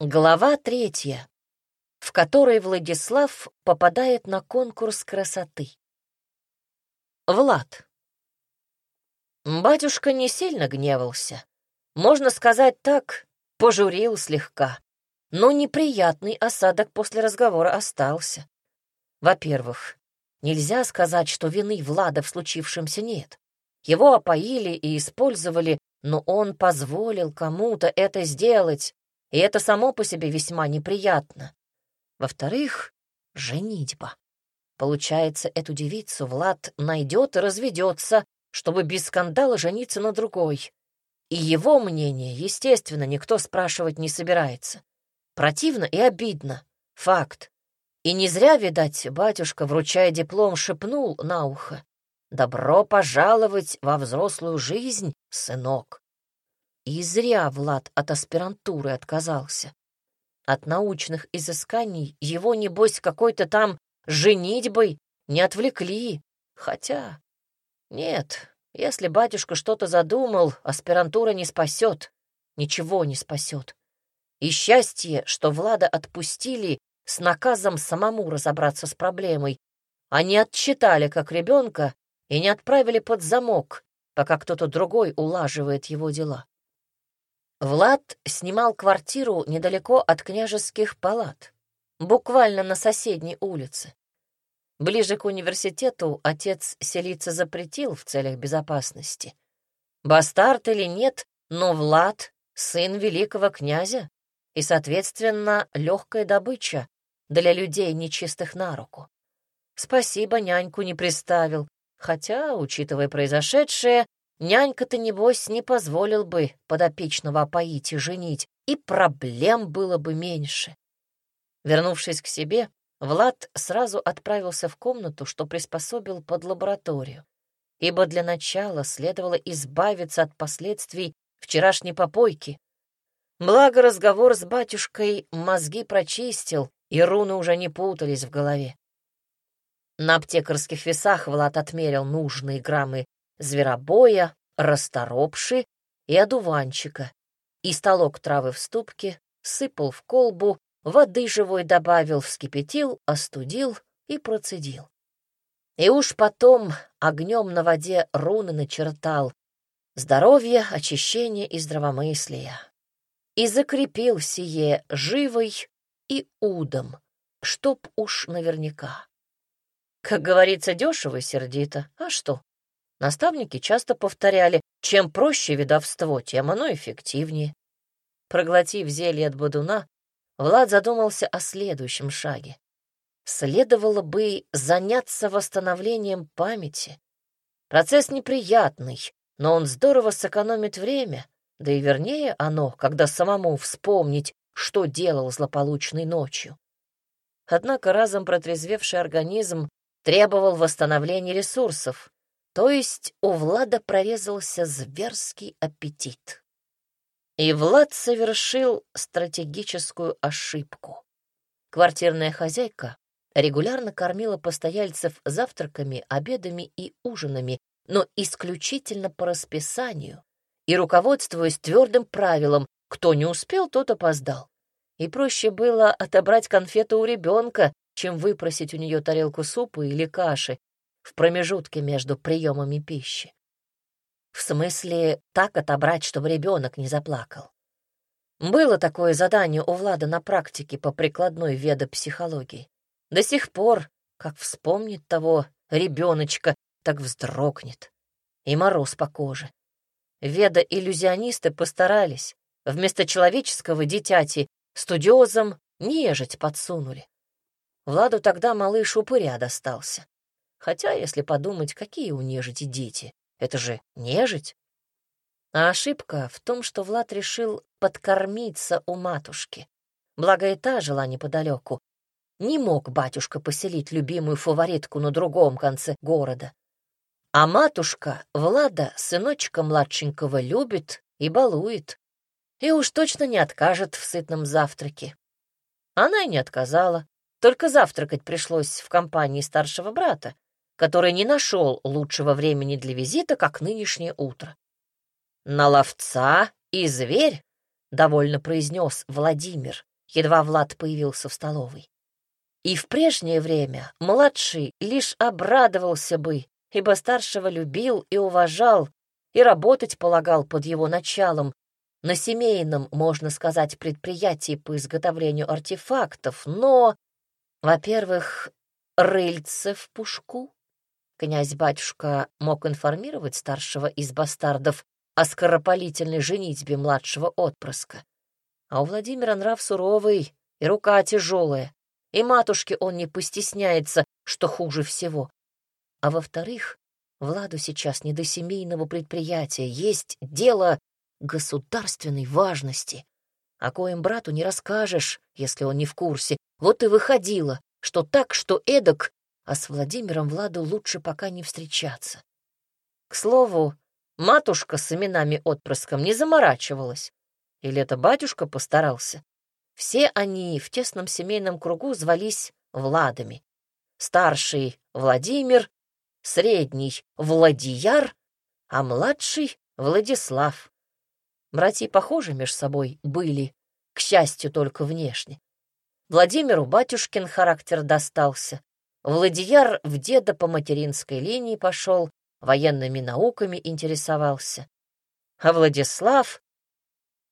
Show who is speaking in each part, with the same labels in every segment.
Speaker 1: Глава третья, в которой Владислав попадает на конкурс красоты. Влад. Батюшка не сильно гневался. Можно сказать так, пожурил слегка. Но неприятный осадок после разговора остался. Во-первых, нельзя сказать, что вины Влада в случившемся нет. Его опоили и использовали, но он позволил кому-то это сделать, и это само по себе весьма неприятно. Во-вторых, женитьба. Получается, эту девицу Влад найдет и разведется, чтобы без скандала жениться на другой. И его мнение, естественно, никто спрашивать не собирается. Противно и обидно. Факт. И не зря, видать, батюшка, вручая диплом, шепнул на ухо. «Добро пожаловать во взрослую жизнь, сынок». И зря Влад от аспирантуры отказался. От научных изысканий его, небось, какой-то там женитьбой не отвлекли. Хотя... Нет, если батюшка что-то задумал, аспирантура не спасет. Ничего не спасет. И счастье, что Влада отпустили с наказом самому разобраться с проблемой, а не отчитали как ребенка и не отправили под замок, пока кто-то другой улаживает его дела. Влад снимал квартиру недалеко от княжеских палат, буквально на соседней улице. Ближе к университету отец селиться запретил в целях безопасности. Бастард или нет, но Влад — сын великого князя и, соответственно, легкая добыча для людей, нечистых на руку. Спасибо, няньку не приставил, хотя, учитывая произошедшее, Нянька-то, небось, не позволил бы подопечного опоить и женить, и проблем было бы меньше. Вернувшись к себе, Влад сразу отправился в комнату, что приспособил под лабораторию, ибо для начала следовало избавиться от последствий вчерашней попойки. Благо разговор с батюшкой мозги прочистил, и руны уже не путались в голове. На аптекарских весах Влад отмерил нужные граммы зверобоя, расторопши и одуванчика, и столок травы в ступке, сыпал в колбу, воды живой добавил, вскипятил, остудил и процедил. И уж потом огнем на воде руны начертал здоровье, очищение и здравомыслие. И закрепил сие живой и удом, чтоб уж наверняка. Как говорится, дешево и сердито. А что? Наставники часто повторяли, чем проще ведовство, тем оно эффективнее. Проглотив зелье от бодуна, Влад задумался о следующем шаге. Следовало бы заняться восстановлением памяти. Процесс неприятный, но он здорово сэкономит время, да и вернее оно, когда самому вспомнить, что делал злополучной ночью. Однако разом протрезвевший организм требовал восстановления ресурсов, то есть у Влада прорезался зверский аппетит. И Влад совершил стратегическую ошибку. Квартирная хозяйка регулярно кормила постояльцев завтраками, обедами и ужинами, но исключительно по расписанию и руководствуясь твердым правилом «кто не успел, тот опоздал». И проще было отобрать конфету у ребенка, чем выпросить у нее тарелку супа или каши, в промежутке между приемами пищи. В смысле, так отобрать, чтобы ребенок не заплакал. Было такое задание у Влада на практике по прикладной ведопсихологии. До сих пор, как вспомнит того ребеночка, так вздрогнет. И мороз по коже. Веда-иллюзионисты постарались. Вместо человеческого дитяти студиозом нежить подсунули. Владу тогда малыш упыря достался. Хотя, если подумать, какие у нежити дети? Это же нежить. А ошибка в том, что Влад решил подкормиться у матушки. Благо и та жила неподалеку. Не мог батюшка поселить любимую фаворитку на другом конце города. А матушка Влада сыночка младшенького любит и балует. И уж точно не откажет в сытном завтраке. Она и не отказала, только завтракать пришлось в компании старшего брата, который не нашел лучшего времени для визита, как нынешнее утро. На ловца и зверь — довольно произнес Владимир, едва Влад появился в столовой. И в прежнее время младший лишь обрадовался бы, ибо старшего любил и уважал, и работать полагал под его началом, на семейном, можно сказать, предприятии по изготовлению артефактов, но, во-первых, рыльце в пушку. Князь-батюшка мог информировать старшего из бастардов о скоропалительной женитьбе младшего отпрыска. А у Владимира нрав суровый и рука тяжелая, и матушке он не постесняется, что хуже всего. А во-вторых, Владу сейчас не до семейного предприятия, есть дело государственной важности, о коем брату не расскажешь, если он не в курсе. Вот и выходило, что так, что эдак, а с Владимиром Владу лучше пока не встречаться. К слову, матушка с именами отпрыском не заморачивалась. Или это батюшка постарался? Все они в тесном семейном кругу звались Владами. Старший — Владимир, средний — Владияр, а младший — Владислав. Братья похожи между собой были, к счастью, только внешне. Владимиру батюшкин характер достался. Владияр в деда по материнской линии пошел, военными науками интересовался. А Владислав...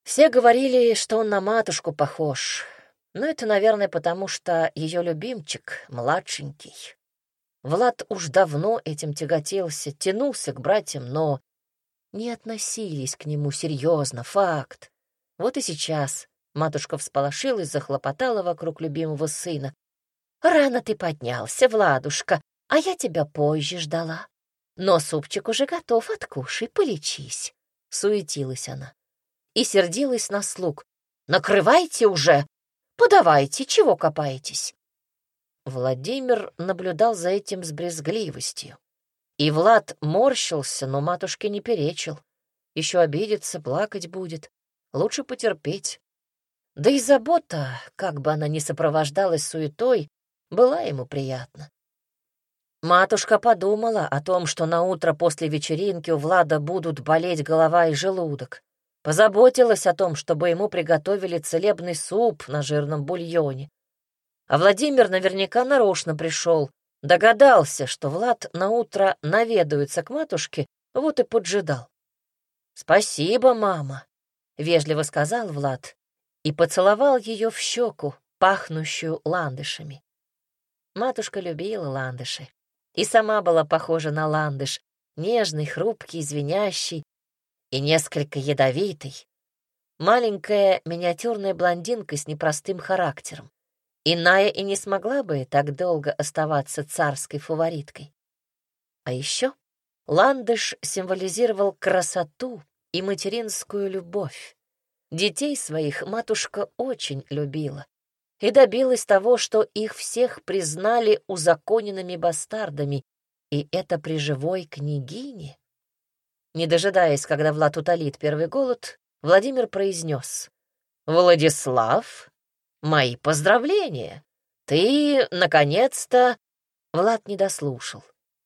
Speaker 1: Все говорили, что он на матушку похож. Но это, наверное, потому что ее любимчик младшенький. Влад уж давно этим тяготился, тянулся к братьям, но не относились к нему серьезно, факт. Вот и сейчас матушка всполошилась, захлопотала вокруг любимого сына. «Рано ты поднялся, Владушка, а я тебя позже ждала. Но супчик уже готов, откушай, полечись», — суетилась она. И сердилась на слуг. «Накрывайте уже! Подавайте, чего копаетесь?» Владимир наблюдал за этим с брезгливостью. И Влад морщился, но матушке не перечил. Еще обидится, плакать будет. Лучше потерпеть. Да и забота, как бы она ни сопровождалась суетой, была ему приятна. Матушка подумала о том, что на утро после вечеринки у Влада будут болеть голова и желудок. Позаботилась о том, чтобы ему приготовили целебный суп на жирном бульоне. А Владимир наверняка нарочно пришел, Догадался, что Влад наутро наведуется к матушке, вот и поджидал. «Спасибо, мама», — вежливо сказал Влад и поцеловал ее в щеку, пахнущую ландышами. Матушка любила ландыши и сама была похожа на ландыш, нежный, хрупкий, звенящий и несколько ядовитый. Маленькая миниатюрная блондинка с непростым характером. Иная и не смогла бы так долго оставаться царской фавориткой. А еще ландыш символизировал красоту и материнскую любовь. Детей своих матушка очень любила и добилась того, что их всех признали узаконенными бастардами, и это при живой княгине. Не дожидаясь, когда Влад утолит первый голод, Владимир произнес «Владислав, Мои поздравления! Ты, наконец-то...» Влад не дослушал.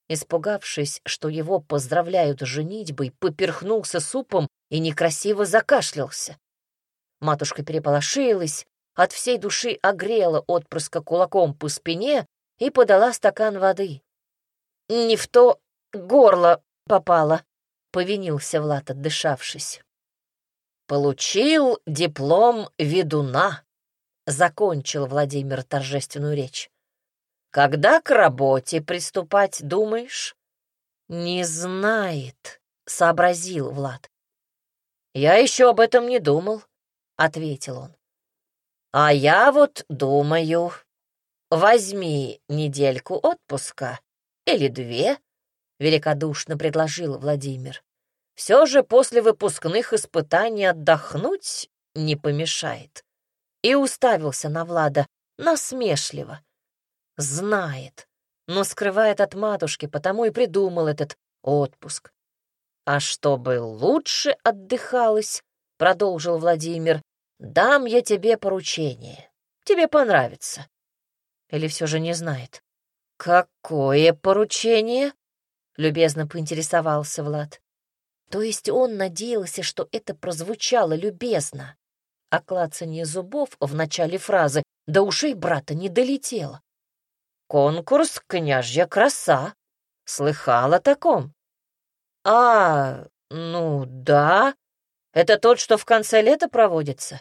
Speaker 1: Испугавшись, что его поздравляют с женитьбой, поперхнулся супом и некрасиво закашлялся. Матушка переполошилась, от всей души огрела отпрыска кулаком по спине и подала стакан воды. «Не в то горло попало», — повинился Влад, отдышавшись. «Получил диплом ведуна», закончил Владимир торжественную речь. Когда к работе приступать, думаешь? Не знает, сообразил Влад. Я еще об этом не думал, ответил он. А я вот думаю, возьми недельку отпуска или две, великодушно предложил Владимир. Все же после выпускных испытаний отдохнуть не помешает и уставился на Влада насмешливо. Знает, но скрывает от матушки, потому и придумал этот отпуск. «А чтобы лучше отдыхалось, — продолжил Владимир, — дам я тебе поручение. Тебе понравится». Или все же не знает? «Какое поручение?» — любезно поинтересовался Влад. То есть он надеялся, что это прозвучало любезно. а клацанье зубов в начале фразы до ушей брата не долетело. «Конкурс «Княжья краса». Слыхала о таком?» «А, ну да. Это тот, что в конце лета проводится?»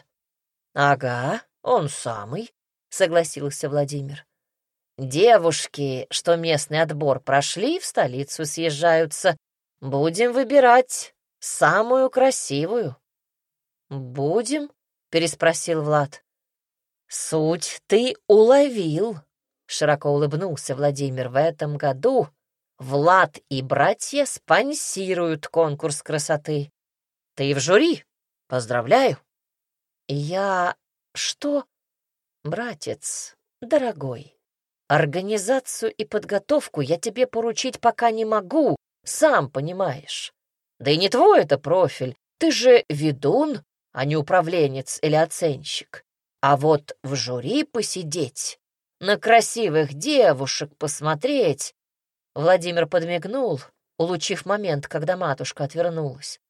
Speaker 1: «Ага, он самый», — согласился Владимир. «Девушки, что местный отбор прошли, в столицу съезжаются. Будем выбирать самую красивую». «Будем?» — переспросил Влад. «Суть ты уловил», — широко улыбнулся Владимир. «В этом году Влад и братья спонсируют конкурс красоты. Ты в жюри. Поздравляю». «Я... что?» «Братец, дорогой, организацию и подготовку я тебе поручить пока не могу, сам понимаешь. Да и не твой это профиль, ты же ведун, а не управленец или оценщик. А вот в жюри посидеть, на красивых девушек посмотреть. Владимир подмигнул, улучив момент, когда матушка отвернулась.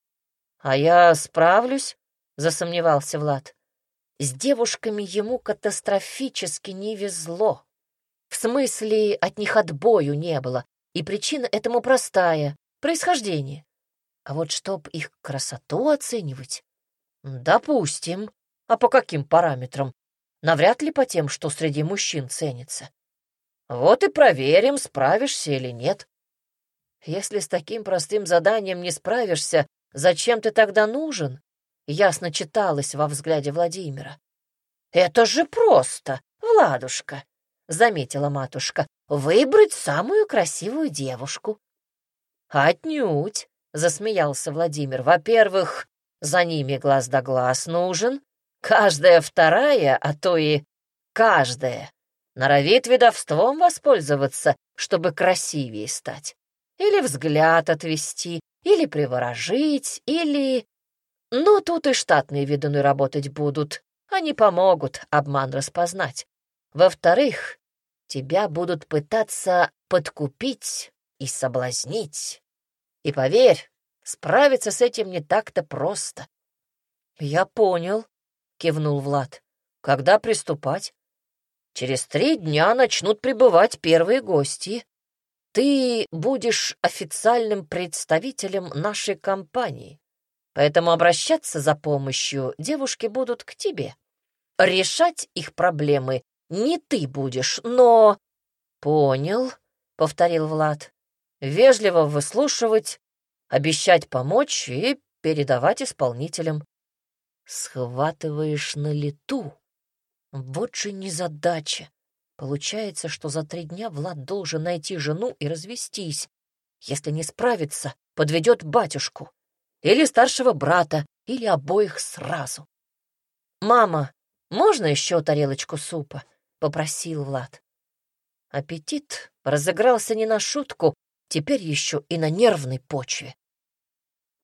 Speaker 1: «А я справлюсь?» — засомневался Влад. С девушками ему катастрофически не везло. В смысле, от них отбою не было, и причина этому простая — происхождение. А вот чтоб их красоту оценивать, Допустим. А по каким параметрам? Навряд ли по тем, что среди мужчин ценится. Вот и проверим, справишься или нет. Если с таким простым заданием не справишься, зачем ты тогда нужен? Ясно читалось во взгляде Владимира. Это же просто, Владушка, заметила матушка, выбрать самую красивую девушку. Отнюдь, засмеялся Владимир. Во-первых, за ними глаз да глаз нужен. Каждая вторая, а то и каждая, норовит ведовством воспользоваться, чтобы красивее стать. Или взгляд отвести, или приворожить, или... Ну, тут и штатные ведуны работать будут. Они помогут обман распознать. Во-вторых, тебя будут пытаться подкупить и соблазнить. И поверь, Справиться с этим не так-то просто. Я понял, кивнул Влад. Когда приступать? Через три дня начнут прибывать первые гости. Ты будешь официальным представителем нашей компании, поэтому обращаться за помощью девушки будут к тебе. Решать их проблемы не ты будешь, но... Понял, — повторил Влад. Вежливо выслушивать обещать помочь и передавать исполнителям. Схватываешь на лету. Вот же незадача. Получается, что за три дня Влад должен найти жену и развестись. Если не справится, подведет батюшку. Или старшего брата, или обоих сразу. «Мама, можно еще тарелочку супа?» — попросил Влад. Аппетит разыгрался не на шутку, теперь еще и на нервной почве.